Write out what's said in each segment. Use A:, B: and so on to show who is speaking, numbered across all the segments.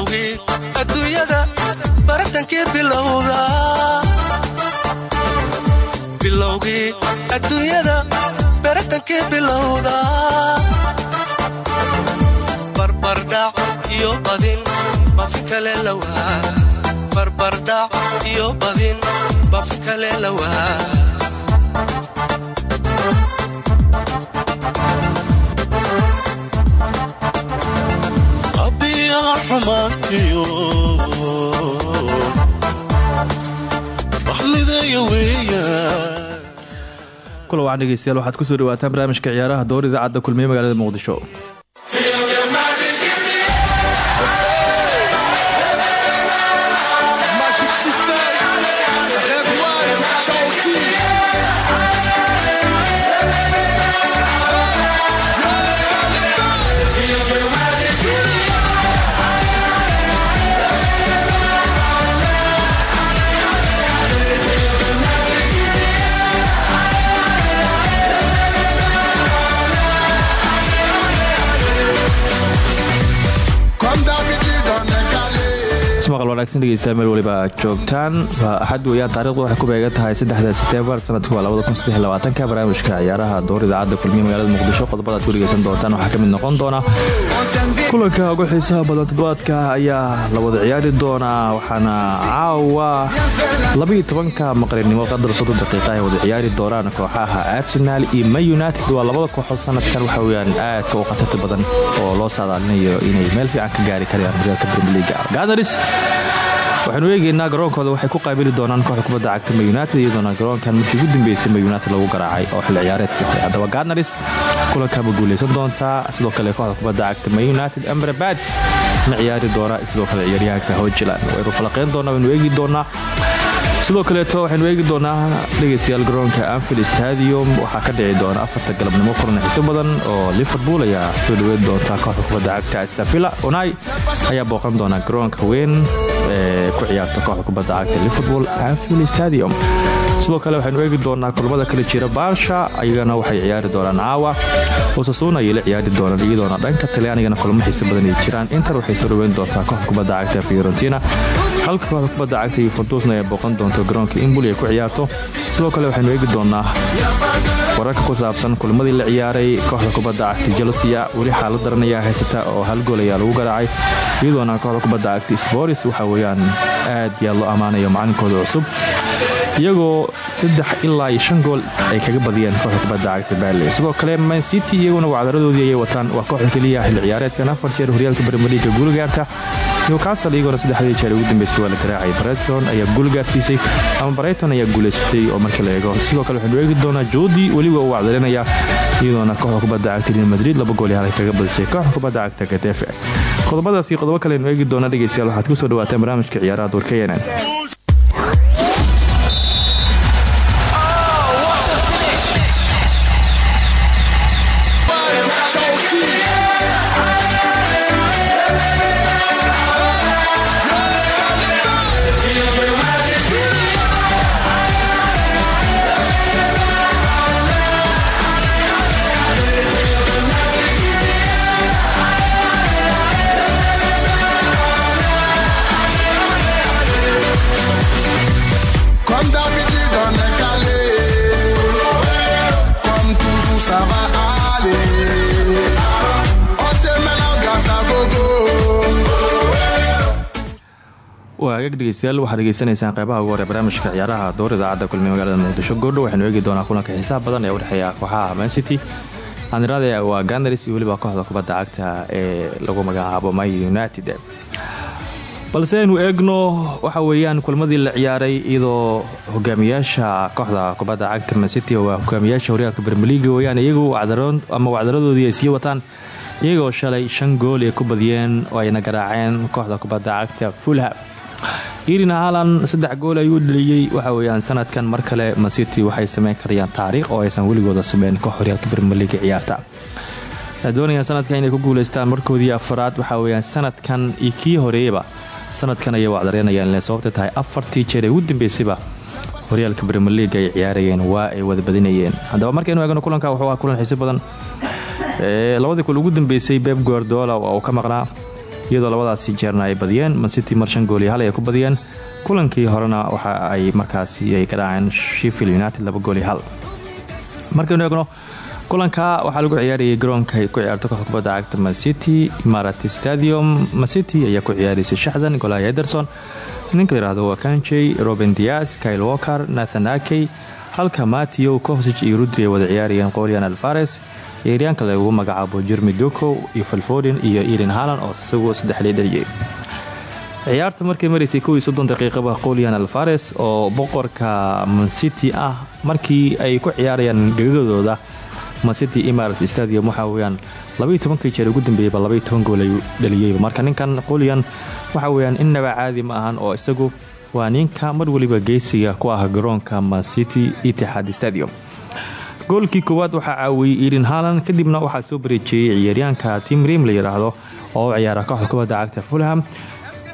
A: bilowgii adduunyada baratankii bilowda bilowgii adduunyada baratankii bilowda barbardhac iyo badin bafi kale lawaa barbardhac iyo badin bafi kale lawaa
B: kula wacan dhegeystayaal waxaad ku soo dhawaataan barnaamijka ciyaaraha door idaacadda kulmiye magaalada muqdisho wanaagsan dhegeystayaal meel waliba joogtaan. Axad weeyaan taarikhdu waxay ku beegan tahay saddexda sanadku waa labadakunsadelabaatanka barnaamijka ciyaaraha door idaacadda kulmiye magaalada muqdisho. Qodobada aad ku doontaan waxaa ka mid noqon doona kulanka ugu xiisaha badan toddobaadka ayaa la wada ciyaari doonaa waxaana caawa labaiyo tobanka maqribnimo qadar soddon daqiiqa ay wada ciyaari doonaan. Kooxaha arsenal iyo ma united waa labada kooxood sanadkan waxa weyaan aadka u khatarta badan oo loo saadaalinayo inay meel fiican ka gaari karayaan horyaalka brmeliga ganaris waxaanu eegeynaa garoonkooda waxay ku qaabili doonaan kooxda kubadda cagta ma united iyadoona garoonkan markii ugu dambeysay ma united lagu garaacay oo xilli ciyaareedkii hore haddaba ganaris kulankaaba guulaysan doontaa sidoo kale kooxda kubadda cagta ma united amrabad ma ciyaari doona sidoo kale ciyaaryahanka hojiland waynu falaqeyn doonaa waynu eegi doonaa. Sidoo kaleeto waxaynu eegi doonaa dhegeystayaal garoonka anfield stadium waxaa ka dhici doona afarta galabnimo kulan xiiso badan oo liverpool ayaa soo dhaweyn doonta kooxda kubadda cagta stafila onai ayaa booqan doona garoonka weyn ku ciyaarta kooxda kubadda cagta liverpool anfield stadium. Sidoo kale waxaynu eegi doonaa kulamada kale jira baarsha ayagana waxay ciyaari doonaan caawa osasuuna ayay ciyaari doonaan iyadoona dhanka talyaanigana kulamo xiiso badan ay jiraan. Inter waxay soo dhaweyn doontaa kooxda kubadda cagta fiorentina. Halka kooxda kubadda cagta yuventusna ay booqan doonto garoonka imbuli ay ku ciyaarto. Sidoo kale waxaynu eegi doonaa wararka ku saabsan kulamadii la ciyaaray kooxda kubadda cagta jelsia weli xaalad daran ayaa haysata oo hal gool ayaa lagu garaacay iyadoona kooxda kubadda cagta sporis waxa weeyaan aad yaa loo ammaanayo macalinkooda cusub. Iyagoo saddex ilaa iyo shan gool ay kaga badiyeen kooxda kubadda cagta balle sidoo kale man city iyaguna wacdaradoodii ayay wataan. Waa kooxda keliya xilli ciyaareedkan afar jeer horyaalka bermeliga guul gaarta newcastle iyagona saddexdii jeer ugu dambeysay waa la garaacay. Breyton ayaa guul gaarsiisay ama breyton ayaa guulaysatay oo marka la eego. Sidoo kale waxaynu eegi doonaa jodi weliba uu wacdarinaya iyadoona kooxda kubadda cagta real madrid laba gool halay kaga badisay. Kooxda kubadda cagta katefe qodobadaas iyo qodobo kale aynu eegi doonaa dhegeystayaal. Waxaad ku soo dhawaataan barnaamijka ciyaaraha duurka yenan agaag dhegeystayaal waxaad dhegeysanaysaan qeybaha ugu hore barnaamijka ciyaaraha door idaacadda kulmiye magaalada muqdisho goordho waxaynu eegi doonaa kulanka xiisaha badan ee udhexeeya kooxaha mancity anirade waa ganaris iyo weliba kooxda kubadda cagta ee lagu magacaabo my united. Balse aynu eegno waxa weeyaan kulmadii la ciyaaray iyadoo hogaamiyaasha kooxda kubadda cagta mancity waa hogaamiyaasha horyaalka bermeliga weyaan iyagu ama wacdaradoodii ay sii wataan iyagoo shalay shan gool ay ku badiyeen oo ayna garaaceen kooxda kubadda cagta fulham irina halan saddex gool ayuu dhaliyey waxa weyaan sanadkan mar kale mancity waxay sameyn karayaan taariikh oo aysan weligooda sameyn koox horyaalka bermeliga ciyaarta. Doonayaan sanadkan inay ku guuleystaan markoodii afaraad waxa weyaan sanadkan iyo kii horeeyaba sanadkan ayay wacdareynayaan ile sababta tahay afartii jeer ee ugu dambeysayba horyaalka bremeliga ay ciyaarayeen waa ay wada badinayeen. Haddaba markaynu eegno kulanka wuxuu ah kulan xiisi badan. Labadii kul ugu dambeysay beb guardiola oo ka maqnaa iyadoo labadaasi jeerna ay badiyeen. Mancity mar shan gool iyo hal ay ku badiyeen. Kulankii horena waxa ay markaasi ay garaaceen sheffield united laba gool iyo hal markaynu eegno kulanka waxaa lagu ciyaarayay garoonka ay ku ciyaarto kooxda kubadda cagta mancity imarat stadium. Mancity ayaa ku ciyaaraysay shaxdan golaya ederson. Ninka layihahdo waa kanjey roben dias kyle walker nathan akey halka matio covsig iyo rudri ay wada ciyaarayeen qolian alfares ciyaaryaanka lagu magacaabo jermi doko iyo falfodin iyo eden halan oo isagoo saddexley dhaliyay ciyaarta markay maraysay kow iyo soddon daqiiqaba qolian oo boqorka mancity ah markii ay ku ciyaarayaan gegadooda mancity imarat stadium waxaa weyaan labaiyo jeer ugu dambeeyeyba labaiyo toban gool ayuu dhaliyeyba marka ninkan qolian waxa weyaan innaba caadi ma ahan oo isagu waa ninka mar weliba geesiga ku ah garoonka mancity itixaad stadium goolkii koowaad waxaa caawiyey eden halan kadibna waxaa soo bareejeeyey ciyaaryaanka tim rim la yidhaahdo oo u ciyaara kooxda cagta fulham.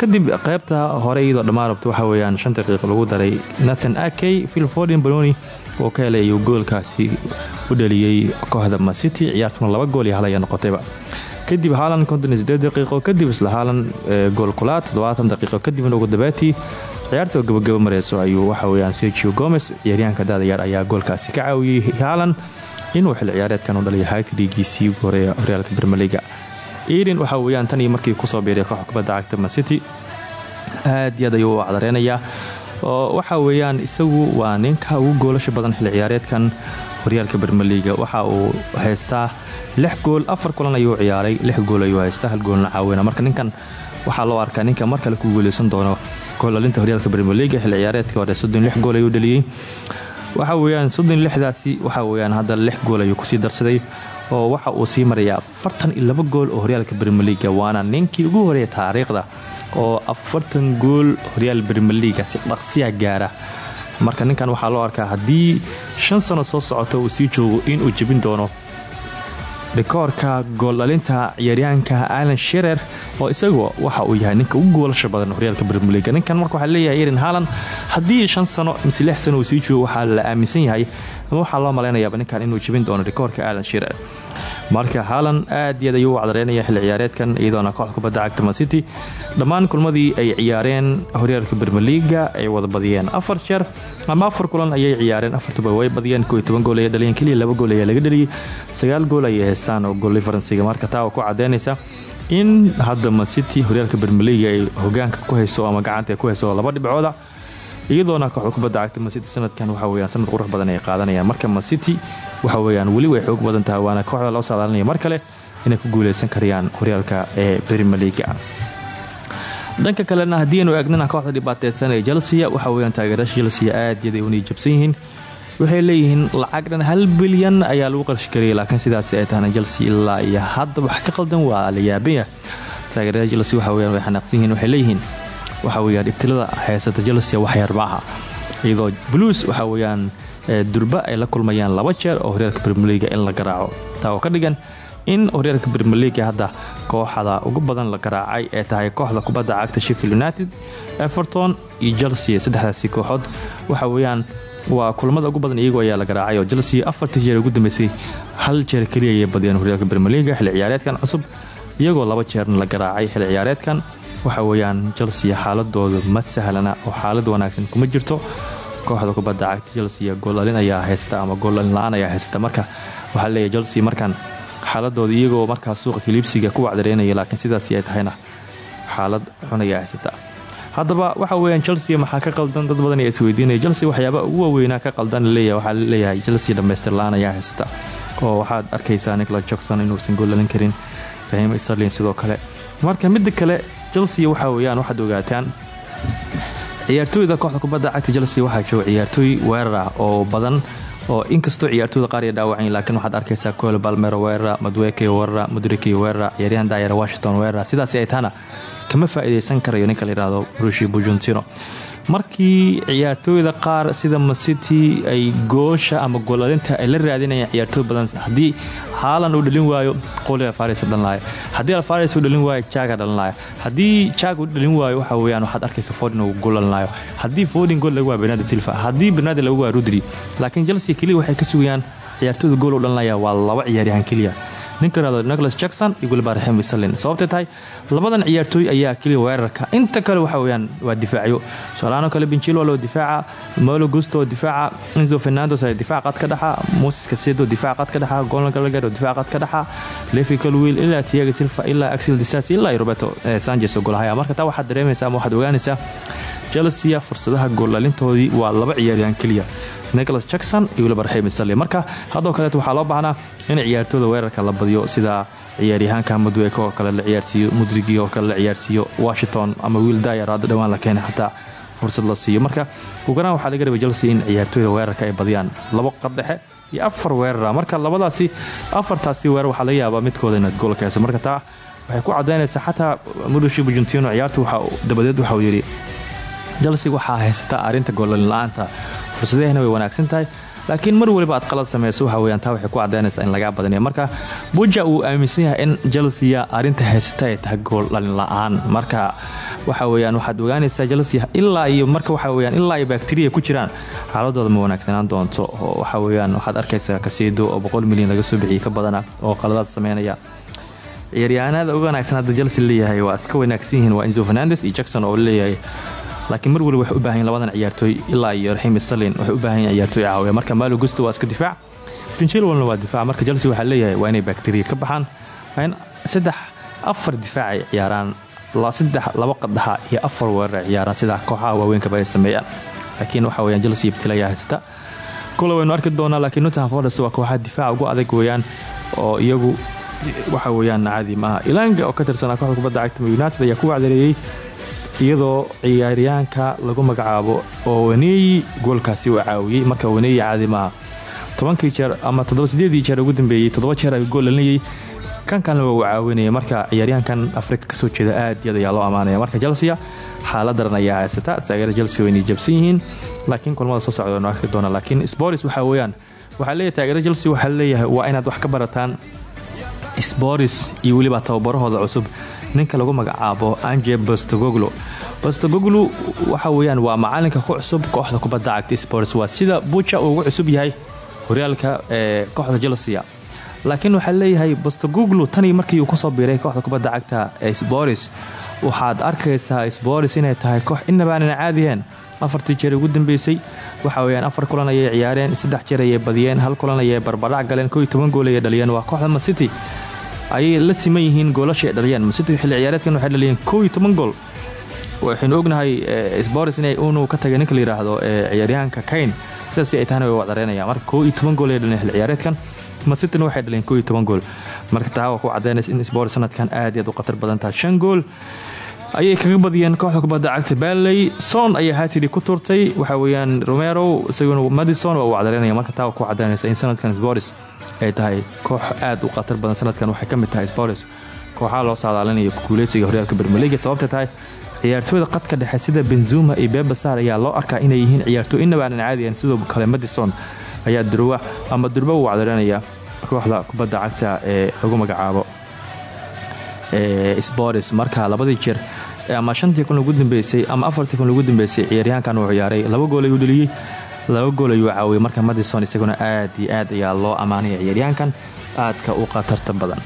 B: Kadib qaybta hore iyadoo dhammaan rabta waxaa weyaan shan daqiiq lagu daray nathan akey philfordin baloni oo ka helay ayuu goolkaasi u dhaliyey kooxda macity ciyaartuna laba gool iyo hal noqotayba kadib haalan konton daqiiqo kadib isla haalan gool kulaad toddobaatan daqiiqo kadibna ugu dabeetii ciyaarta gabagaba mareyso ayuu waxa weyaan sergio gomes ciyaaryahanka daadayaar ayaa goolkaasi ka caawiyey haalan inuu xil ciyaareedkan u dhaliyay haytiligiisii ugu horreeya horyaalka bermeliga eden waxaa weyaan tan iyo markii ku soo biiray kooxda kubadda cagta aad iyo aad ayuu oo waxa weeyaan isagu waa ninka ugu goolasha badan xil ciyaareedkan horyaalka bermeliga waxa uu haystaa lix gool afar kulan ayuu ciyaaray lix gool ayuu haystaa hal goolna caawina marka ninkan waxaa loo arkaa ninka mar kale ku guuleysan doono goolalinta horyaalka bermeliga xil ciyaareedka hore gool ayuu dhaliyey waxa weyaan soddon lixdaasi waxa weyaan hadda lix gool ayuu ku sii darsaday oo waxa uu sii marayaa afartan gool oo horyaalka bermeliga waana ninkii ugu horreeya taariikhda oo afartan gool horyaal bermeliga si dhaqsiya gaara. Marka ninkan waxaa loo arkaa haddii shan sano soo socota uu sii joogo inuu jebin doono rikoorka gooldhalinta ciyaaryahanka alan sherer oo isagu waxa uu yahay ninka ugu goolasha badan horyaalka bermeliga ninkan marka waxaa leeyahay eden haalan haddii shan sano mise lix sano uu sii joogo waxaa la aaminsan yahay. Ama waxaa loo malaynayaaba ninkan inuu jebin doono rikoorka alan sherer marka haalan aad iyo aad ayuu u cadareynaya xilli ciyaareedkan iyadoona kooxda kubadda cagta mancity dhammaan kulmadii ay ciyaareen horyaalka bermeliga ay wada badiyeen. Afar jeer ama afar kulan ayay ciyaareen. Afartuba way badiyeen ko toban gool ayay dhaliyeen keliya laba gool ayaa laga dhaliyey. Sagaal gool ayay haystaan oo goolli faransiga marka taa ku cadeynaysa in hadda mancity horyaalka bermeliga ay hogaanka ku hayso ama gacanta ku hayso laba dhibcooda iyadoona kooxda kubadda cagta mancity sanadkan waxa weyaan sanad qurux badan ay qaadanayaan. Marka mancity waxa weyaan weli way xoog badan tahay waana kooxda loo saadaalinaya mar inay ku guuleysan karayaan horyaalka ee bermeliga dhanka kalena haddii aynu eegnana kooxda dhibaateysan ee chelsea waxa weyaan taageerasha chelsea aad yaday unay jabsan yihiin. Waxay leeyihiin lacag dhan hal bilyan ayaa lagu qarshi laakiin sidaas ay tahana chelsea ilaa iyo hadda wax ka qaldan waa la yaabanya taageerada chelsea waxa weyaan way xanaaqsan yihiin waxay leeyihiin waxa weyaan ibtilada haysata chelsea wax yar maaha iyadoo blues waxa weyaan durba ay la kulmayaan laba jeer oo horyaalka bermeliga in la garaaco. Taa ka dhigan in horyaalka bermeliga hadda kooxda ugu badan la garaacay ee tahay kooxda kubadda cagta sheffield united everton iyo chelsea saddexdaasi kooxood waxa weyaan waa kulamada ugu badan iyagoo ayaa la garaacay oo chelsea afartii jeer ugu dambeysay hal jeer keliya ayay badiyeen horyaalka bermeliga xilli ciyaareedkan cusub iyagoo laba jeerna la garaacay xilli ciyaareedkan waxa weyaan chelsea xaaladooda ma sahlana oo xaalad wanaagsan kuma jirto. Kooxda kubadda cagta chelsea gooldhalin ayaa haysta ama gooldhalin la'aan ayaa haysata. Marka waxaa leeyahy chelsea markan xaaladooda iyagoo markaa suuqa kiliibsiga ku wacdareynaya laakiin sidaasi ay tahayna xaalad xun ayaa haysata. Haddaba waxa weyaan chelsea maxaa ka qaldan? Dad badan ayaa isweydiinaya chelsea waxyaaba ugu waaweynaa ka qaldan la leeyahay waxaa la leeyahay chelsea dhammaystir la'aan ayaa haysata. Oo waxaad arkaysaa nicolas jackson inuusan gooldhalin karin rahim sterlin sidoo kale. Marka midda kale chelsea waxa weyaan waxaad ogaataan ciyaartooyda kooxda kubadda cagta chelsea waxaa jooga ciyaartooy weerar oo badan oo inkastoo ciyaartooyda qaar ay dhaawacan laakiin waxaad arkaysaa cole balmero weerara madweke weerara mudriki weerara ciyaaryahan daayar washington weerara. Sidaasi ay tahana kama faa'iidaysan karayo ninka layidhaahdo rushi bujuntino markii ciyaartooyda qaar sida macity ay goosha ama goolalinta ay la raadinayaan ciyaartooy badan haddii haalan uu dhalin waayo qoli alfaris dhalinlaaya haddii alfaris uu dhalin waayo jaga dhalinlaaya haddii jag uu dhalin waayo waxa weyaan waxaad arkaysa fordin uu gool dhalinlaayo haddii fordin gool lagu waa bernardo silva. Haddii bernardo lagu waa rudri laakiin chelsea keliya waxay ka sugayaan ciyaartooyda gool u dhalinlaya waa laba ciyaaryahan keliya ninka yiraahdo nicholas jackson iyo raxim isalin sababtay tahay labadan ciyaartooy ayaa keliya weerarka. Inta kale waxa weyaan waa difaacyo solaano kale benjilo loo difaaca molo gusto difaaca enzo fernandos ayaa difaac qad ka dhaxa moses casedo difaac qad ka dhaxa golon gallagher oo difaac qad ka dhaxa levi calwiil ilaa tiaga silva ilaa axel disas ilaa roberto sanchez oo golahaya marka taa waxaad dareemaysaa ama waxaad ogaanaysaa chelsea fursadaha gooldhalintoodii waa laba ciyaaryahan keliya nicholas jackson iyo weliba raxiim isali marka haddoo kaleeto waxaa loo baahnaa in ciyaartooda weerarka la badiyo sida ciyaaryahaanka mudweke oo kale la ciyaarsiiyo mudrigi oo kale la ciyaarsiiyo washington ama wiil dayar hadda dhowaan la keenay xataa fursad la siiyo. Marka uganaan waxaa laga rabay chelsea in ciyaartooyda weerarka ay badiyaan labo qardhexe iyo afar weerara marka labadaasi afartaasi weerar waxaa laga yaabaa midkooda inaad marka taa waxay ku cadaynaysaa xataa murushi bujentino ciyaartu dabadeed waxauu yidhi chelsea waxaa haysata arrinta goolalin la'aanta fursadahna way wanaagsan tahay. Laakiin mar waliba aad qalad samayso waxa weyaan taa waxay ku cadaynaysaa in lagaa badaniya marka buja uu aaminsan yahay in chelsea arrinta haysata ay tahay gool dhalin la'aan. Marka waxa weyaan waxaad ogaanaysaa chelsea ilaa iyo marka waxa weyaan ilaa iyo bakteriya ku jiraan. Xaaladooda ma wanaagsanaan doonto. Oo waxa weyaan waxaad arkaysaa kaseedo oo boqol milyan laga soo bixiyay ka badana oo qaladaad sameynaya. Ciyaaryahanada uga wanaagsan hadda chelsea leeyahay waa iska wanaagsan yihiin waa enzo fernandes iyo jackson oo leeyahay laakiin mar waliba waxay u baahan yihiin labadan ciyaartooy ilaa iyo raxim salin waxay u baahan ciyaartooy caawiya. Marka malo gusto waa iska difaac. Benchilwalna waa difaac. Marka chelsea waxaa leeyahay waa inay bakteriya ka baxaan. Waa saddex afar difaac ay ciyaaraan. Saddex laba qadaxa iyo afar weerar ay ciyaaraan. Sida kooxaha waaweynkaaba ay sameeyaan. Laakiin waxa weyaan chelsea ibtilaya haysata. Kule waynu arki doonaa laakiin nottingham forest waa kooxaha difaaca ugu adag weeyaan oo iyagu waxa weyaan caadi maaha ilanga oo ka tirsanaa kooxda kubadda cagta united ayaa ku wacdareeyey iyadoo ciyaaryahanka lagu magacaabo oo waneeyi goolkaasi uu caawiyey. Marka waneeyi caadi maaha jeer ama toddobasiddeedii jeer ugu dambeeyey toddoba jeer ayuu gool dhalinayay kan kalena waa uu caawinaya. Marka ciyaaryahankan afrika ka soo jeeda aad iyad ayaa loo ammaanaya marka chelsea xaalad daran ayaa haysata. Taageera chelsea waynay jabsan laakiin kulmada soo socda waynu arki doona laakiin sporis waxaa weeyaan waxaa leeyahay taageera chelsea waxaa leeyahay waa inaad wax ka barataan sporis iyo weliba tababarahooda cusub ninka lagu magacaabo anje bastogoglo bastogoglu waxa weyaan waa macalinka ku cusub kooxda kubadda cagta spors waa sida buja ugu cusub yahay horyaalka kooxda chelsea laakiin waxaa leeyahay bastogoglu tanii markii uu ku soo biiray kooxda kubadda cagta ee waxaad arkaysaa sporis inay tahay koox inabaanan caadiyeen afartii jeer ugu dambeysay waxa weyaan afar kulan ayay ciyaareen saddex jeer ayay badiyeen hal kulan ayay barbadhac galeen ko iyo toban gool ayay dhaliyeen. Waa kooxda masity ayay la siman yihiin goolasha ay dhaliyeen masity xilli ciyaareedkan waxay dhaliyeen koo iyo toban gool. Waxaynu ognahay sboris inay unu ka tagay ninka la yidhaahdo ciyaaryahanka kayn sidaasi ay tahana way wacdareynayaan marka koo iyo toban gool ay dhaliyeen xilli ciyaareedkan. Masityna waxay dhaliyeen koo iyo gool. Marka taa waa ku cadaynaysa in sboris sanadkan aad aad u khatar badan tahay. Shan gool ayay kaga badiyeen kooxda kubadda cagta baley son ayaa hatiri ku turtay waxa weyaan romero isaguna madison waa cadareynaya marka taa waa ku cadaynaysa in sanadkan sboris ay tahay koox aad u khatar badan. Sanadkan waxay ka mid tahay sporis kooxaha loo saadaalinayo guuleysiga horyaalka bermeliga sababta tahay ciyaartooyda qadka dhexe sida benzuma iyo bebasar ayaa loo arkaa inay yihiin ciyaartooy inaba aanan caadiyan sidoo kale madison ayaa durwa ama durba uu cadareynaya kooxda kubadda cagta ee lagu magacaabo sporis marka labadii jeer ama shantii kun ugu dambeysay ama afartii kun ugu dambeysay ciyaaryahankan uu ciyaaray laba gool ayuu dheliyey laba gool ayuu caawiyey. Marka madison isaguna aad iyo aad ayaa loo ammaanaya ciyaaryahankan. Aadka u khatarta badan.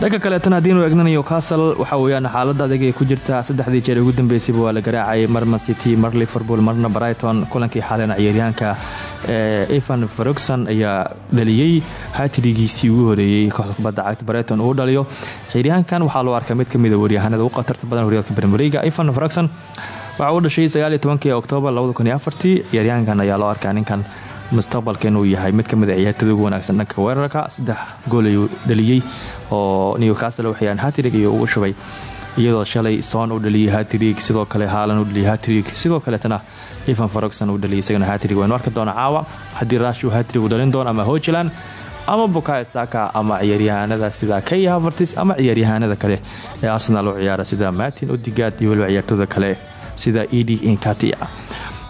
B: Dhanka kaleetana haddiinu eegnanayo castle waxa weyaan xaalada adag ee ku jirta. Saddexdii jeer ugu dambeysayba waa la garaacayay mar mancity mar liverpool marna brighton. Kulankii xalena ciyaaryahanka evan ferogson ayaa dhaliyey hatirigiisii ugu horeeyey kooxda kubadda cagta brighton uu dhaliyo. Ciyaaryahankan waxaa loo arkaa mid kamida waryahanada u khatarta badan horyaalka bermeriga evan ferogson waxa uu dhashay sagaaliyo tobankii oktoobar ciyaaryahankan ayaa loo arkaa ninkan mustaqbalka yahay mid ka mid a ciyaartada ugu wanaagsan dhanka weerarka. Saddex gool ayuu dhaliyey oo newcastle waxayaan hatirig iyo ugu shubay iyadoo shalay soon uu dhaliyey hatirig sidoo kale haalan uu dhaliyey hatirig sidoo kaleetana evan farogson uu dhaliyay isagana hatirig waynu arki doona caawa haddii raash uu hatirig u dhalin doono ama hojiland ama bukayo saka ama ciyaaryahanada sida kay havertis ama ciyaaryahanada kale ee arsenal u ciyaara sida martin odigaad iyo waliba ciyaartooda kale sida edi inkatia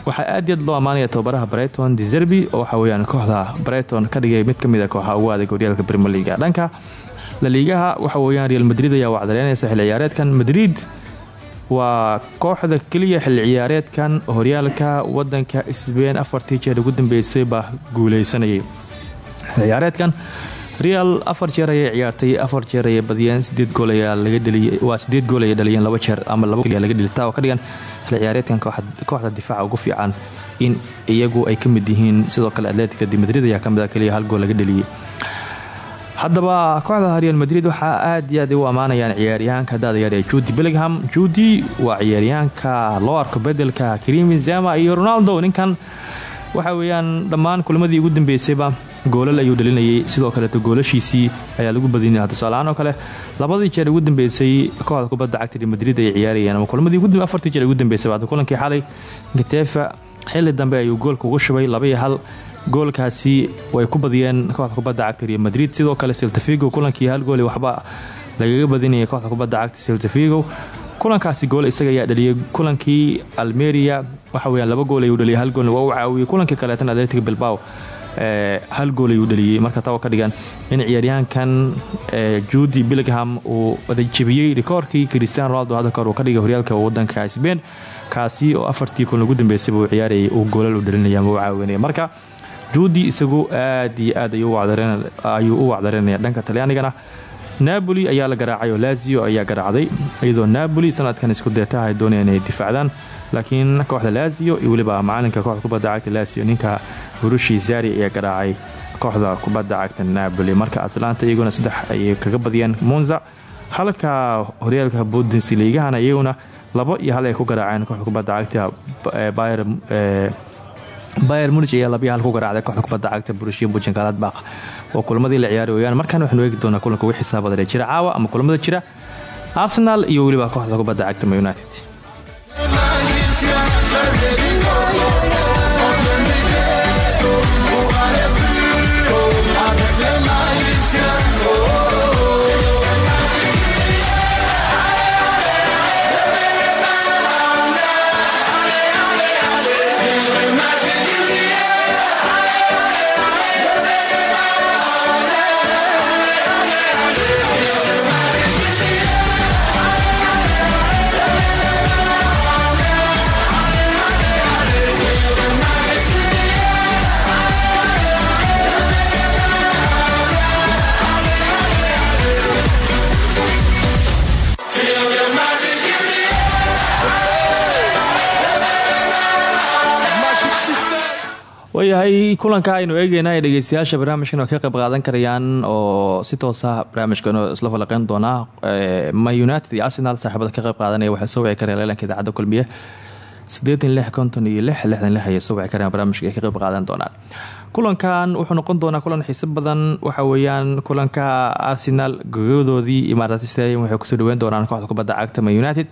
B: waxaa aad yaad loo ammaanaya tababaraha brighton deserbi oo waxa weyaan kooxda brighton ka dhigay mid ka mid a kooxa ugu adag horyaalka brimier leaga dhanka laliigaha waxa weyaan real madrid ayaa wacdareynaysa xilli ciyaareedkan. Madrid waa kooxda keliya xilli ciyaareedkan horyaalka wadanka sbein afartii jeer ugu dambeysay baa guuleysanayay xilli ciyaareedkan real afar jeer ayay ciyaartay afar jeer ayay badiyeen. Sideed gool ayaa laga dheliyay waa sideed gool ayay dhaliyeen laba jeer ama laba laga dhilita oo ka dhigan xil ciyaareedkan kooxda difaaca ugu fiican in iyagu ay ka mid yihiin. Sidoo kale atletica de madrid ayaa ka mid a keliya hal gool laga dheliyey haddaba kooxda real madrid waxaa aad iyo aad u ammaanayaan ciyaaryahaanka daadayaar ee judi bellingham. Judi waa ciyaaryahaanka loo arko bedelka krimi zema iyo ronaldo. Ninkan waxa weeyaan dhammaan kulamadii ugu dambeysayba goolal ayuu dhalinayay. Sidoo kaleeto goolashiisii ayaa lagu badinaya tusaalahaan oo kale labadii jeer ugu dambeysay kooxda kubadda cagta madrid ay ciyaarayeen. Ama kulamadii afartii jeer ugu dambeysay hadda kulankii xalay gatefa xilli dambe ayuu goolka ugu shubay. Laba hal goolkaasi way ku badiyeen kooxda kubadda cagta real madrid. Sidoo kale seltafigo kulankii hal gooli waxba lagaga badinayay kooxda kubadda cagta seltafigo kulankaasi gool isaga ayaa dhaliyay. Kulankii almeria waxa weyaan laba gool ayuu dhaliyay. Hal goolna waa u caawiyey kulankii kaleetan atletic bilbao hal gool ayuu dhaliyey marka taa ka dhigan in ciyaaryahankan judi billingham uu jebiyey rikoorkii cristiano ronaldo hadda kahor uu ka dhigay horyaalka wadanka sbain kaasi oo afartii kun ugu dambeysayba uu ciyaarayay uu goolal u dhalinaya ama u marka judi isagu aad iyo aad ayuu u wacdarinaya dhanka talyaanigana napoli ayaa la garaacay lazio ayaa garaacday iyadoo napoli sanadkan isku deetaha ay doonayaan inay difaacdaan laakiin kooxda lazio iyo weliba macalinka kooxda cagta lazio ninka hurushi zari ayaa garaacay kooxda kubadda cagta napoli. Marka atlanta iyaguna saddex ayay kaga badiyeen monza. Halka horyaalka bundesligahana iyaguna labo iyo hal ay ku garaaceen kooxda kubadda cagta bayer munig ayaa labiyo hal ku kooxda kubadda cagta burushiya bujangaladbaq oo kulamadii la ciyaari weyaan markaan waxaanu doonaa kulanka ugu xisaabada jira caawa ama kulamada jira arsenal iyo weliba kooxda kubadda cagta ma united waayahay kulanka aynu eegeyna ee barnaamijkan oo ka qayb qaadan karayaan oo si toosa barnaamijkan isla falaqeyn doonaa ma united iyo arsenal saaxiibada ka qayb qaadanaya waxay soo wici kareen leelanka idaacadda kulmiye sideetan lix soo wici kareen barnaamijka ka qayb qaadan doonaan. Kulankan wuxuu noqon doonaa kulan xiiso badan. Waxa weeyaan kulanka arsenal gogodoodii imaaraat stadium waxay ku soo dhaweyn doonaan kooxda kubadda cagta ma united.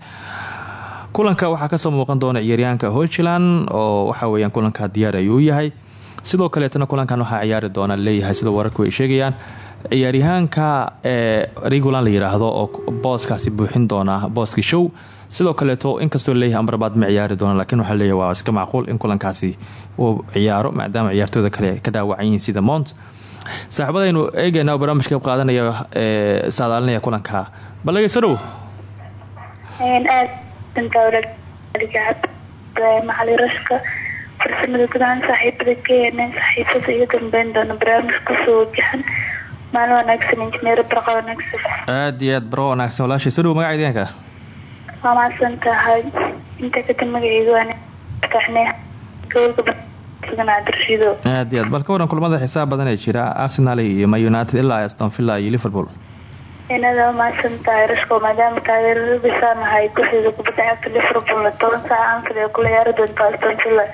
B: Kulanka waxaa ka soo muuqan doona ciyaaryahanka holland oo waxa weyaan kulanka diyaar ayuu yahay sidoo kaleetana kulankan waxaa ciyaari doona leeyahay sida wararku ay sheegayaan. Ciyaaryahaanka ee regulan la yiraahdo oo booskaasi buuxin doona booski show. Sidoo kaleeto inkastoo leeyahay amrabaad ma ciyaari doona laakiin waxaa leeyahay waa iska macquul in kulankaasi uu ciyaaro maadaama ciyaartooyda kale ka dhaawacan sida mont saaxiibadaynu eegeyna oo barnaamijka qaadanaya ee saadaalinaya kulanka. Balageyso dhow
C: macalirashka farsamada gudahaan saaxiibada keeneen saaxiibada iyo dambeyn doona barnaamij ku soo wajahan maalin wanaagsan injineer barqa wanaagsan.
B: Aada iyo aad barqa wanaagsan. Walaashay soo dhow magaca ideenka
C: waa mahadsan tahay inta kadib magaceyga cabdirashiido
B: aada iyo aad. Bal ka waran kulamada xisaab badan ee jira. Arsenal iyo ma united ilaa aston villa iyo liverpool.
C: Inada mahadsan tahay rashko maadaama taageeradiisaanahay kooxdeeda kubadda cagta liverpool toban saaca anfil ee kula ciyaari doonta aston villa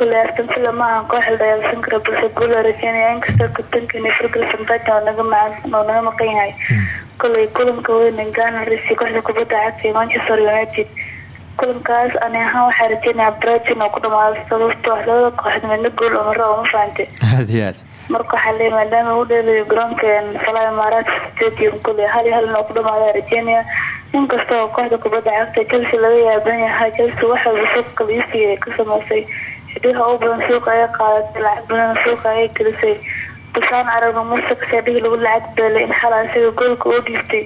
C: kule villa maaha koox la dagaalsan kara balse guula rajeynaya inkastoo kabtankeena ferguson bajan oo naga macan oo naga maqan yahay kolay kulanka weyn ganars kooxda kubadda cagta ee manchester united kulankaas ani ahaan waxaa rajeynaya brighton oo ku dhamaado sababto labada kooxd midna gool umaro oo ma
B: iyo aad
C: marka waxaa maadaama u dheelayo garoonka fala imaaraat stadium kule hal hal noo ku dhamaada rajeynaya inkastoo kooxda kubadda cagta chelsea laga yaaban yahay chelsea waxaa suuqa liisiga ka sameysay xidiha u badan suuqa ay qaadatay lacag badan suuqa ay gelisay basaan muuse kaseedhigi lagu lacag beelay in xala isaga goolka oo dhiistay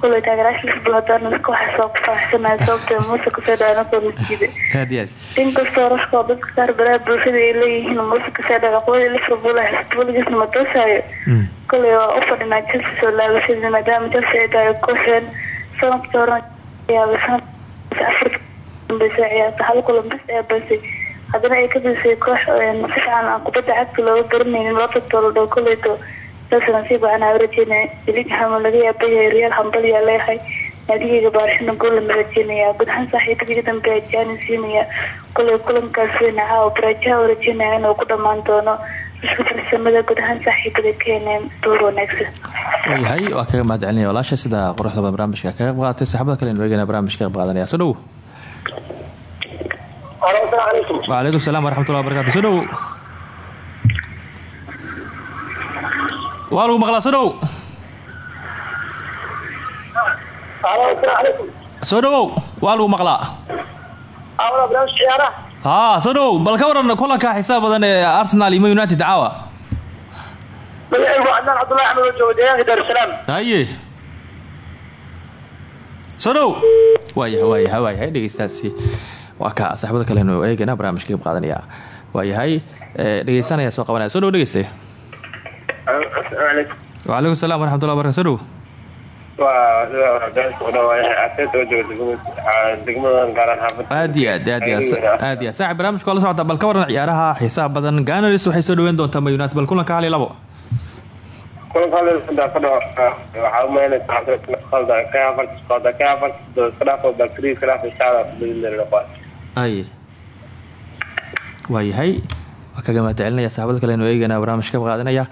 C: kuley taageeraasha lisbul hadaan iska waxaa soo kufaxsanaya sababta muuse kaseedha anakoo nasiiday
B: aada iyo aad
C: inkastoo rashkoo dadka qaar baraha bulshada ay leeyihiin muuse kaseedha caqabada liverpool xisbooligiisna ma toosayo koley waa u fadhinaa chelsea soo laabashada maadaama chelsea ay tahay kooxeen sannadkii hore yaabay sanadka afarta dambeysa ciyaarta hal kulan bas ee basay haddana ay ka disay koox si fiican aan kubadda cagta looga garanaynin loo tagtoolodho koleyto saasa nasiib waxaan aa rajeynaya ilingham laga yaabayahay real hambaliyaa leeyahay. Naadigeyga baarshana gool lama rajeynaya guud ahaan saaxiibadii dambe ee jaanin siinaya koley kulankaas weyna caawa baraajaha u rajeynaya inuu ku dhamaan doono.
B: Waayahay waa kaga mahad celinaya walaasha sida quruxda badan barnaamijka kaga qayb qaadatay saxaabada kale inu eegana barnaamijka qayb qaadanaya. Soo dhowo wacalaykum salaam waraxmatullah wabarakatu soo dhowo waa lagu maqlaa soo dhowow soo dhowow waa lagu maqlaa haa soo dhowow bal ka waran kulanka xisaab badan ee arsenal iyo man united caawa
D: magacaygu cadnaan cabdullahi axmed oo jooga deegaanka daarusalaam
B: haye soo dhow waayahay waayahay waayahay dhegeystaasi waa ka saaxibada kalenu eegana barnaamijka qayb qaadanaya waayahay dhegeysanaya soo qabanaya soo dhow dhegeyste wacalaykum salam waraxmatullah baraka soo dhow aad iyo aad aad iyo aad iyo saaxib barnamijka waa la socota bal ka waran ciyaaraha xiisaha badan ganars waxay soo dhaweyn doontaa ma united bal kulanka hal iyo labo waayahay waa kaga mahadcelinaya saxaabada kale anu eegana barnaamijka qaadanaya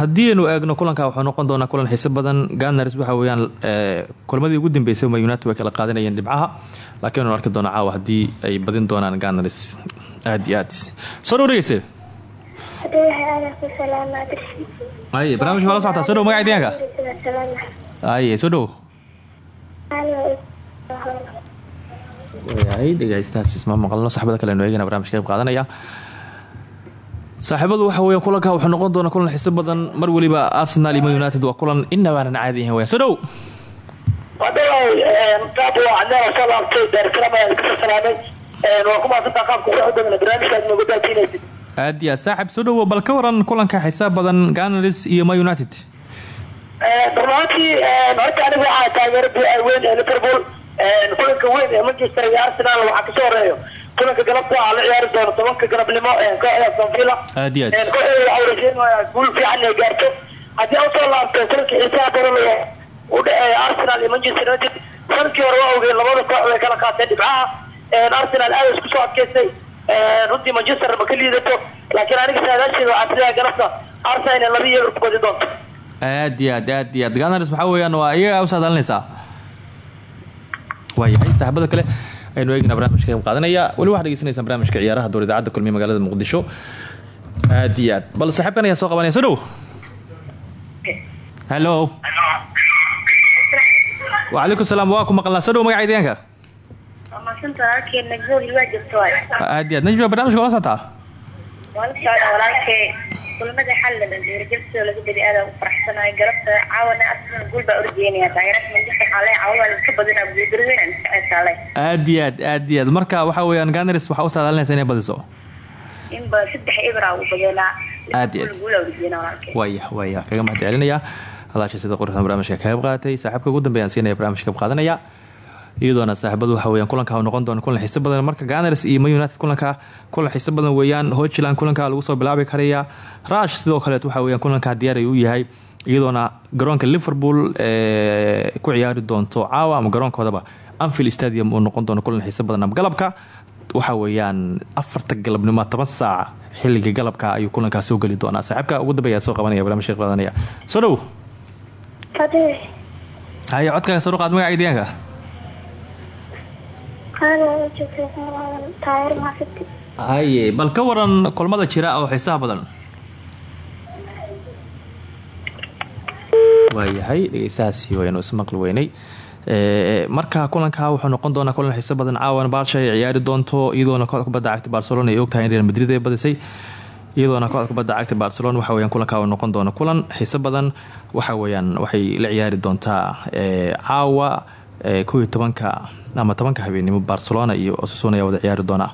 B: haddii aynu eegno kulanka wuxuu noqon doonaa kulan xiise badan. Ganars waxa weyaan kulmadii ugu dambeysay ma united way kala qaadanayeen dhibcaha. Laakiin anu arki doona caawa haddii ay badin doonaan ganars aad iyo aad. Soo dhow aye barnamijka waa la soo dhow aye soo dhow wayahay dhegeystahaas isma maqlno saxbada kale anu eegana barnamijka qayb qaadanaya. Saaxiibadu waxa weya kulanka wuxuu noqon doona kulan xiso badan. Mar weliba arsenal iyo man united waa kulan. Inabaanan caadi ahayn waya soo dhow aad iyo aad. Saaxib soo dhowo bal ka waran kulanka xisaab badan ganars iyo man united.
D: Runaantii horta aniga waxaa taageera weyn ee liverpool kulanka weyn ee manchester iyo arsenal waxaa ka soo horeeyo kulanka galabta waxaa la ciyaari doona tobanka galabnimo kooxda aston villa
B: iyo
D: kooxda waxaa rajeynaya guul fiican inay gaarto haddii u soo laabto kulanka xiisaha badan u dhexeeya arsenal iyo manchester united sannadkii hore waa ogeen labada koox way kala qaateen dhibcaha arsenal aada isku soo adkeystay runtii manchester ma ka liidato laakiin aniga saadaasheeda waxaa sidaa galabta arsenal inay laba ku badi doonto
B: aad iyo aad aad iyo aad ganars waxaa weeyaan waa iyagaa usadalinaysaa waayahay saaxibada kale aynu eegna barnamijka qayb qaadanaya. Weli waxad degeysanaysaan barnamijka ciyaaraha door idaacadda kulmiye magaalada muqdisho. Aad iyo aad. Bal saaxiibkan ayaa soo qabanaya. Soo dhow. Hallo wacalaykum salaam. Waa ku maqlnaa soo dhow magaca deegaanka. Aad iyo aad. Najma barnamijka wala socotaa
E: kulamada xallan dhiirigelintooda laga badi aada u faraxsanahay galabta caawana arsenal guul baa orjeynaya taageerada manchester xaale caawa iska badinaa guuldarweyn saale
B: aad iyo aad aad iyo aad marka waxa weeyaan ganars waxaa u saadaalinaysa inay badiso
E: inba saddex ibra u badanaa
B: aad iyo aad waya waya kaga mahad celinaya halaasha sida quruxdan barnaamijka ka qayb qaadatay saaxiibka ugu dambeeyaan siinaya barnaamijka qayb qaadanaya iyadoona saaxiibadu waxa weyaan kulanka noqon doona kulan xiiso badan marka ganars iyo man united kulanka kulan xiiso badan weeyaan hochland kulanka lagu soo bilaabi karaya rush sidoo kaleet waxa weyaan kulanka diyaar ay u yahay iyadoona garoonka liverpool ku ciyaari doonto caawa ama garoonkoodaba anfield stadium uu noqon doono kulan xiiso badan galabka. Waxa weeyaan afarta galabnimo toban saac xilliga galabka ayuu kulankaa soo geli doonaa. Saaxiibka ugu dambeeya soo qabanaya barnamijka qaadanaya soo dhow. Haye codkaaga soo qaad magaca deegaanka haye bal ka waran kulmada jira oo xiisaha badan. Waayahay dhegeystahaasi waynu ismaqli weynay. Marka kulanka wuxuu noqon doonaa kulan xiiso badan caawan baarsha ay ciyaari doonto iyadoona kooxda cagta barcelona ay ogtahay in real madrid ay badisay iyadoona kooxda cagta barcelona waxa weyan kulanka noqon doona kulan xiiso badan waxa weeyaan waxay la ciyaari doontaa caawa kow iyo tobanka ama tobanka habeenimo barcelona iyo osasuna ayaa wada ciyaari doonaa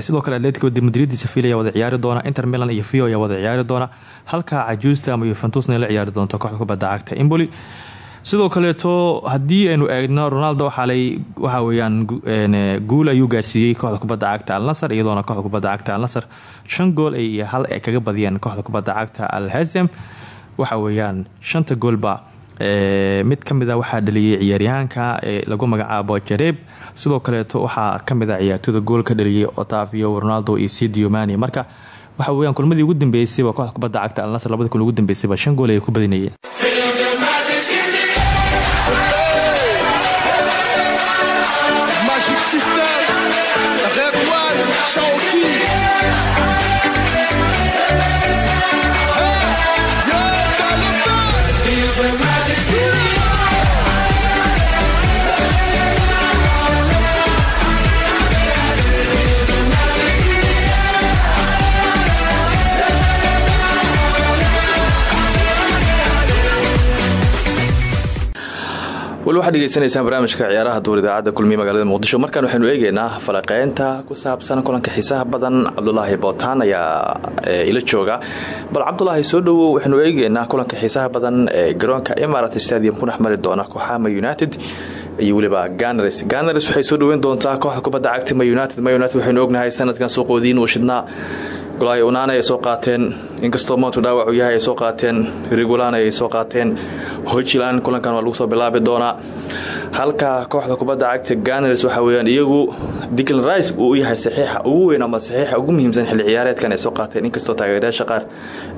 B: sidoo kale atletico de madrid sevilla ayaa wada ciyaari doona inter milan iyo vio ayaa wada ciyaari doona halka cajuusta ama yuventusna la ciyaari doonto kooxda kubadda cagta emboli sidoo kaleeto haddii aynu eegno ronaldo xalay waxa weyaan guul ayuu gaarsiiyey kooxda kubadda cagta alnasar iyadoona kooxda kubadda cagta alnasar shan gool iyo hal ay kaga badiyeen kooxda kubadda cagta alhazem waxa weeyaan shanta goolba mid ka mid a waxaa dhaliyay ciyaaryahaanka lagu magacaabo jareeb sidoo kaleeto waxaa ka mid a ciyaartooyda gool ka dhaliyay otavio ronaldo iyo sidio mani marka waxa weyaan kulmadii ugu dambeysayba kooxda kubadda cagta alnasar labada kun ugu dambeysayba shan gool ay ku badinayeen waxaad degeysanaysaan barnaamijka ciyaaraha duur idaacadda kulmiye magaalada muqdisho. Markaan waxaynu eegeynaa falaqeynta ku saabsan kulanka xiisaha badan cabdulaahi bootaan ayaa ila jooga. Bal cabdulaahi soo dhowow waxaynu eegeynaa kulanka xiisaha badan ee garoonka emarat stadium ku dhex mari doona kooxama united iyo weliba ganars ganars waxay soo dhoweyn doontaa kooxda kubadda cagta ma united. United waxaynu ognahay sanadkan suuqoodiin uu shidnaa golaayo unaana ay soo qaateen. Inkastoo moontu dhaawacu yahay ay soo qaateen. Regulan ay soo qaateen. Hojilan kulankan waa lagu soo bilaabi doonaa. Halka kooxda kubadda cagta ganars waxa weyaan iyagu diclan rice uu yahay saxiixa ugu weyn ama saxiixa ugu muhiimsan xilli ciyaareedkan ay soo qaateen. Inkastoo taageerayaasha qaar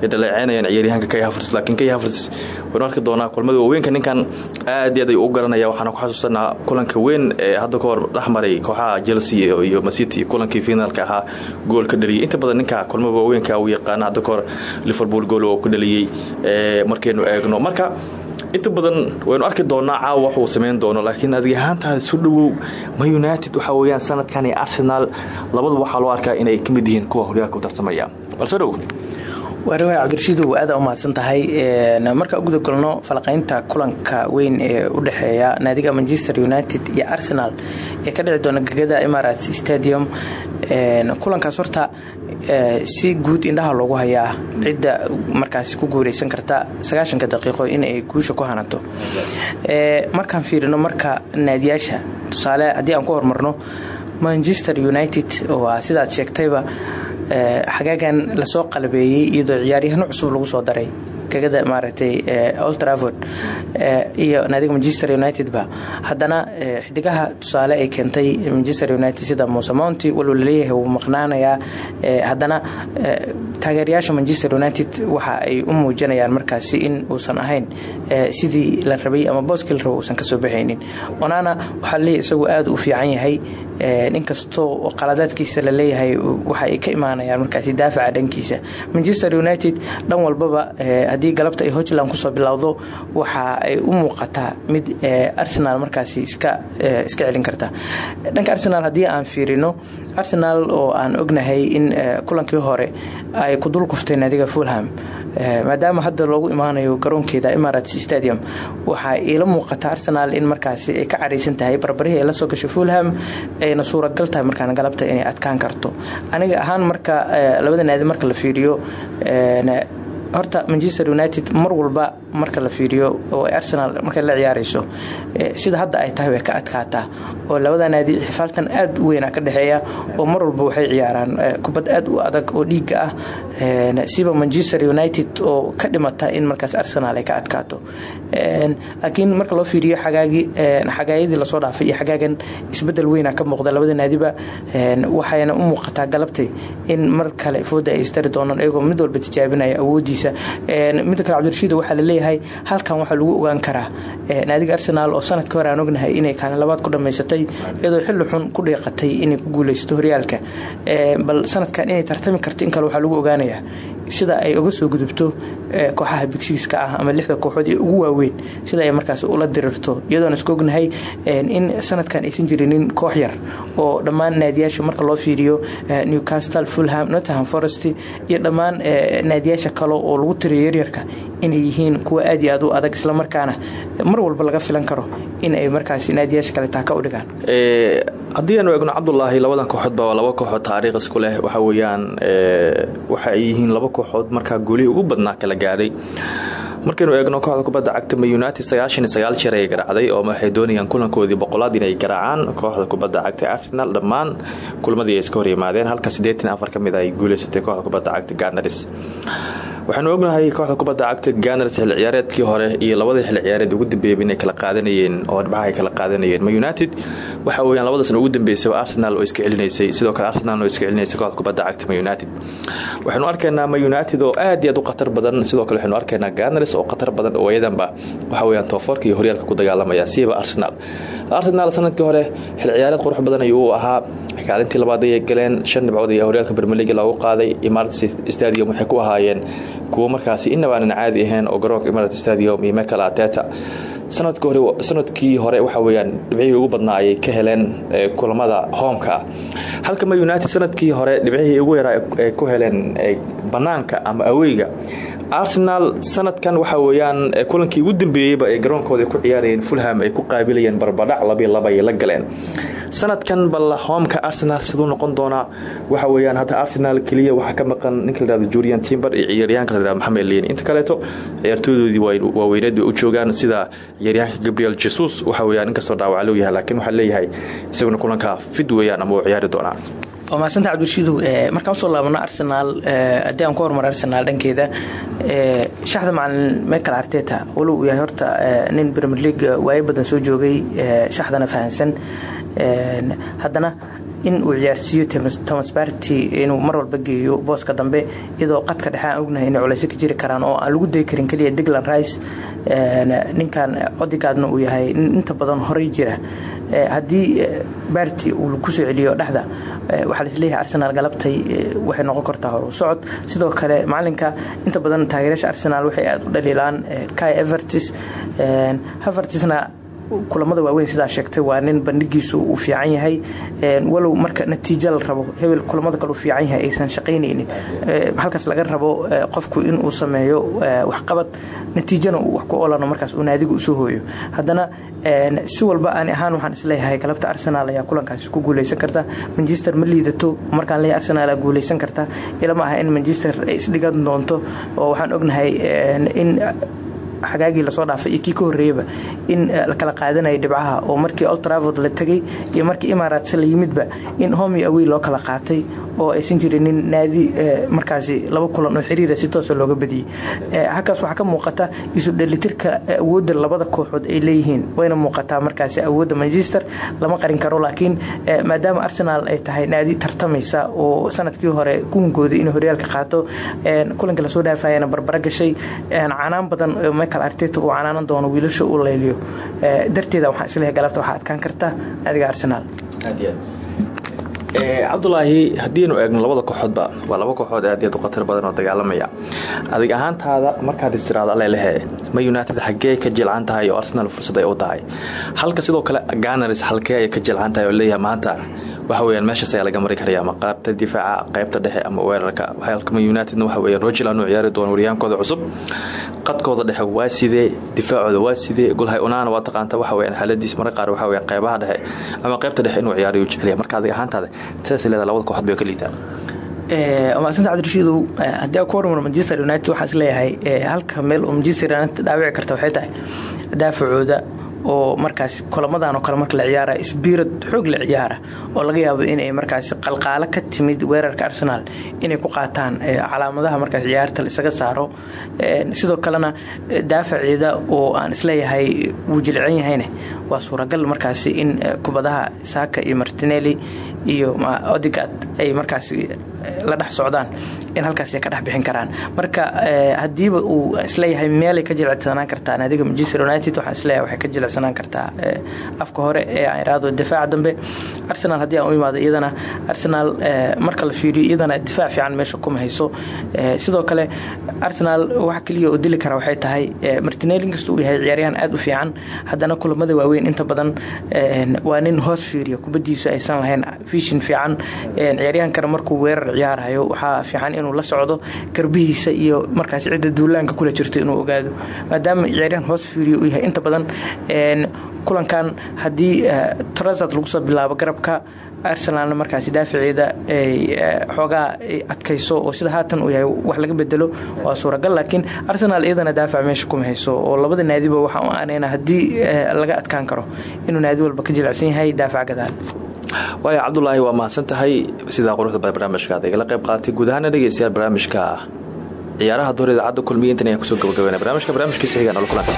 B: ay dhaleeceynayaan ciyaaryahanka kay hafrs laakiin kay hafrs waynu arki doonaa kulmada waaweynka. Ninkan aad iyo aad ay u garanaya waxaana ku xasuusanaa kulanka weyn ee hadda ka hor dhexmaray kooxaha chelsea iyo macity kulankii finaalka ahaa gool dhaliyay. Inta badan ninka kulmada waaweynka uu yaqaana hadda ka hor liverpool gool oo ku dhaliyey markaynu eegno. Marka inta badan waynu arki doonaa caawa waxuu samayn doono laakiin adig ahaantaada soo dhowow ma united waxaa weyaan sanadkan iyo arsenal labadu waxaa loo arkaa inay ka yihiin kuwa horyaalka u tartamaya. Bal soo dhowow
F: waariwaay cabdirashiidow aada u mahadsan tahay marka u gudagolno falaqaynta kulanka weyn ee u dhexeeya naadiga manchester united iyo arsenal ee ka dhici doona gegada emirates stadium kulankaas horta si guud indhaha loogu hayaa cidda markaasi ku guuleysan karta sagaashanka daqiiqo inay guusha ku hanato markaan fiirino marka naadiyaasha tusaale haddii aan ku hormarno manchester united waa sidaad sheegtayba xagaagan la soo qalabeeyey iyadoo ciyaaryahano cusub lagu soo daray. Gegada maaragtay old trafford iyo naadiga manchester united-ba haddana xidigaha tusaale ay keentay manchester united sida muuse mounty walba la leeyahay wuu maqnaanayaa. Haddana taageerayaasha manchester united waxa ay u muujinayaan markaasi in uusan ahayn sidii la rabay ama booskii la rabo uusan ka soo baxaynin. Onana waxaa laleeyahy isagu aada u fiican yahay inkastoo qaladaadkiisa la leeyahay waxa ay ka imaanayaan markaasi daafaca dhankiisa. Manchester united dhan walbaba haddii galabta ay hochland ku soo bilowdo waxa ay u muuqataa mid arsenal markaasi iska celin karta. Dhanka arsenal haddii aan fiirino arsenal oo aan ognahay in kulankii hore ay ku dul kuftay naadiga fulham. Maadaama hadda loogu imaanayo garoonkeeda emirates stadium waxaa iila muuqata arsenal in markaasi ay ka caraysan tahay barbarihii ay la soo gashay fulham ayna suuragal tahay markaan galabta inay adkaan karto. Aniga ahaan marka labada naadi marka la fiiriyo horta manchester united mar walba marka la fiiriyo oo arsenal markay la ciyaarayso sida hadda ay tahay ka adkaataa oo labada naadi xifaaltan aad u ka dhexeeya oo mar walba waxay ciyaaraan. Kubad aad u adag oo dhiiga ah siba manchester united oo ka dhimata in markaas arsenal ay ka adkaato. Laakiin marka loo fiiriyo xagaayadii la soo dhaafay iyo xagaagan isbeddel weyna ka muuqda labada naadiba waxayna u muuqataa galabtay in mar kale fooda ay istari doonaan iyagoo mid walba tijaabinaya awoodiisa midda kale cabdirashiid waxaa la leeyahay halkan waxaa lagu ogaan karaa naadiga arsenal oo sanadka hore aan ognahay inay kaalin labaad ku dhamaysatay iyadoo xilli xun ku dhiiqatay inay ku guuleysato horyaalka. Bal sanadkan inay tartami karto in kale waxaa lagu ogaanayaa sida ay uga soo gudubto kooxaha bigsiiska ah ama lixda kooxood ee ugu waaweyn sida ay markaas ula dirirto iyadoona iska ognahay in sanadkan aysan jirinin koox yar oo dhammaan naadiyaasha marka loo fiiriyo newcastle fulham nottingham forest iyo dhammaan naadiyaasha kale oo lagu tiriyo yaryarka inay yihiin kuwa aad iyo aad u adag islamarkaana mar walba laga filan karo in ay markaas naadiyaasha kale taaka u dhigaan?
B: Haddii aanu eegno cabdulaahi labadan kooxoodba waa laba kooxood taariikh isku leh. Waxa weeyaan waxa ay yihiin laba kooxood markaa goolihii ugu badnaa kala gaadhay markaynu eegno kooxda kubadda cagta ma united sagaashan iyo sagaal jeer ay garaacday oo waxay doonayaan kulankoodii boqolaad inay garaacaan. Kooxda kubadda cagta arsenal dhammaan kulmadii ay iska hor yimaadeen halka siddeetan afar ka mid ay guuleysatay kooxda kubadda cagta ganars waxaanu ognahay kooxda kubadda cagta ganars xilli ciyaareedkii hore iyo labadii xilli ciyaareed ugu dambeeyay inay kala qaadanayeen oo dhibcaha ay kala qaadanayeen. Ma united waxa weyaan labada san ugu dambeysay arsenal oo iska celinaysay sidoo kale arsenal oo iska celinaysay kooxda kubadda cagta ma united. Waxaynu arkaynaa ma united oo aad iyo aad u khatar badan sidoo kale waxaynu arkaynaa ganars oo khatar badan oo iyadanba waxa weyaan toofoorka iyo horyaalka ku dagaalamaya siiba arsenal. Arsenal sannadkii hore xilli ciyaareed qurux badan ayuu ahaa. Kaalintii labaad ayay galeen shan dhibcood ayaa horyaalka bermeliga loogu qaaday. Imarat stadium waxay ku ahaayeen kuwo markaasi inaba caadi ahayn oo garoonka imarat stadium iyo michael ateta sannadkii hore waxa weyaan dhibcihii ugu badnaa ayay ka heleen kulamada hoomka. Ah halka ma united sannadkii hore dhibcihii ugu yaraa ku heleen banaanka ama aweyga arsenal sanadkan waxa weyaan kulankii ugu dambeeyeyba ay garoonkooda ku ciyaarayeen fulham ay ku qaabilayeen barbadhac labi laba ay la galeen. Sanadkan bal hoomka arsenal siduu noqon doonaa waxa weyaan hadda arsenal keliya waxaa ka maqan ninka julian timber iyo ciyaaryahanka ladhahdo maxamed liin inta kaleeto ciyaartoodoodii waaweyneed bay u joogaan sida ciyaaryahanka gabriel jesus waxa weyaan inkastoo dhaawaca loo yahay laakiin waxaa leeyahay isaguna kulanka fid weyaan ama uu ciyaari doonaa
F: waa mahadsanta cabdirashiidow markaan u soo laabano arsenaal haddii aan ku hormar arsenaal dhankeeda shaxda macalin michael arteta walow uu yahay horta nin premier league waayo badan soo joogay shaxdana fahansan. Haddana in uu ciyaarsiiyo thomas barty inuu mar walba geeyo booska dambe iyadoo qadka dhexe aan ognahay inay culayso ka jiri karaan oo aan lagu dayi karin keliya digland rice ninkan odigaadna uu yahay inta badan horay jira haddii barty uu ku soo celiyo dhexda waxaa laisleeyahay arsenal galabtay waxay noqon kartaa horu socod. Sidoo kale macalinka inta badan taageeryaasha arsenal waxay aada u dhaliilaan kai evertis havertisna kulamada waaweyn sidaa sheegtay waa nin bandhigiisu uu fiican yahay. Walow marka natiijo la rabo hebel kulamada kale uu fiican yahay aysan shaqaynaynin. Halkaas laga rabo qofku inuu sameeyo waxqabad natiijana uu wax ku olano markaas uu naadiga u soo hooyo. Haddana si walba ani ahaan waxaan is leeyahay galabta arsenal ayaa kulankaasi ku guuleysan karta. Manchester ma liidato markaan leeyahay arsenal guuleysan karta. Ilama aha in manchester ay isdhigan doonto oo waxaan ognahay in xagaagii la soo dhaafay iyo kii ka horreeyaba in la kala qaadanaya dhibcaha. Oo markii oltravod la tegay iyo markii imaaraats la yimidba in homi awey loo kala qaatay oo aysan jirin naadi markaasi laba kulan oo xiriira si toosa looga badiyey halkaas waxaa ka muuqata isu dhalitirka awoodda labada kooxood ay leeyihiin wayna muuqataa markaasi awoodda manchester lama qarin karo laakiin maadaama arsenal ay tahay naadi tartamaysa oo sannadkii hore kuwankooda inay horyaalka qaato kulankii la soo dhaafayana barbara gashay canaan badan michael arteta uu canaanan doono wiilasha uu layliyo darteeda waxaan is leeyahay galabta waxaa adkaan karta naadiga arsenal.
B: Cabdulaahi haddiinu eegno labada kooxoodba waa laba kooxood aad u khatar badan oo dagaalamaya. Adig ahaantaada markaad istiraado alelehe ma united xaggee ka jilcan tahay oo arsenal fursad ay u tahay? Halka sidoo kale ganars halkee ay ka jilcan tahay oo leeyahay maanta waxa weyaan meeshaas ayaa laga mari karaya ama qaybta difaaca qaybta dhexe ama weerarka. Halkama unitedna waxa weyaan rojiland uu ciyaari doono waryaankooda cusub. Qadkooda dhexe waa sidee difaacooda waa sidee golhay unaana waa taqaanta waxa weyaan xaaladiis marka qaar waxa weyaan qaybaha dhexe ama qaybta dhexe inuu ciyaariyo jeceliya marka adiga ahaantaada sidaas leedahay labada kooxood bay ka liitaan
F: maasanta cabdirashiidow haddii aan ku hormaro manchester united waxaan is leeyahay halka meel manchester united dhaawici karta waxay tahay daafacooda oo markaas kulamadan oo kale marka la ciyaara sbiirad xoog la ciyaara oo laga yaabo inay markaas qalqaalo ka timid weerarka arsenal inay ku qaataan calaamadaha markaas ciyaarta isaga saaro. Sidoo kalena daafaceeda oo aan is leeyahay wuu jilcan yahayne. Waa suuragal markaas in kubadaha saaka iyo martinelli iyo odigad ay markaas la dhex socdaan in halkaas ka dhex bixin karaan. Marka hadiiba uu is leeyahay meelay ka jilicsanaan kartaa naadiga manchester united waxaan is leeyahay waxay ka jilicsanaan kartaa afka hore ee aan iraado difaaca dambe. Arsenal haddii aan u imaado iyadana arsenal marka la fiiriyo iyadana difaac fiican meesha kuma hayso sidoo kale arsenal wax keliya oo dili kara waxay tahay martinelli inkasta yahay ciyaaryahan aad u fiican haddana kulamada waaweyn inta badan waa nin hoos fiiriya. Kubadiisu aysan lahayn fishin fiican ciyaaryahankana markuu weerar ciyaarhayo waxaa fiican inuu la socdo garbihiisa iyo markaas cidda duulaanka kula jirto inuu ogaado. Maadaama ciyaaryahan hoos fiiriyo uu yahay inta badan kulankan haddii trasad lagu soo bilaabo garabka arsenalna markaasi daaficeeda ay xoogaa adkayso oo sida haatan uu yahay wax laga bedelo waa suuragal. Laakiin arsenal iyadana daafac meesha kuma hayso oo labada naadiba waxaa u aanayna haddii laga adkaan karo inuu naadi walba ka jilicsan yahay daafac gadaal
B: waaya cabdulaahi waa mahadsan tahay sidaa quruxda barnaamijka ad igala qayb qaaatay guud ahaana dhegeystayaal barnaamijka ciyaaraha door idaacadda kulmiya intan ayaan ku soo gabagabeynaya barnaamijka barnaamijkiisa xigaan ola kulanta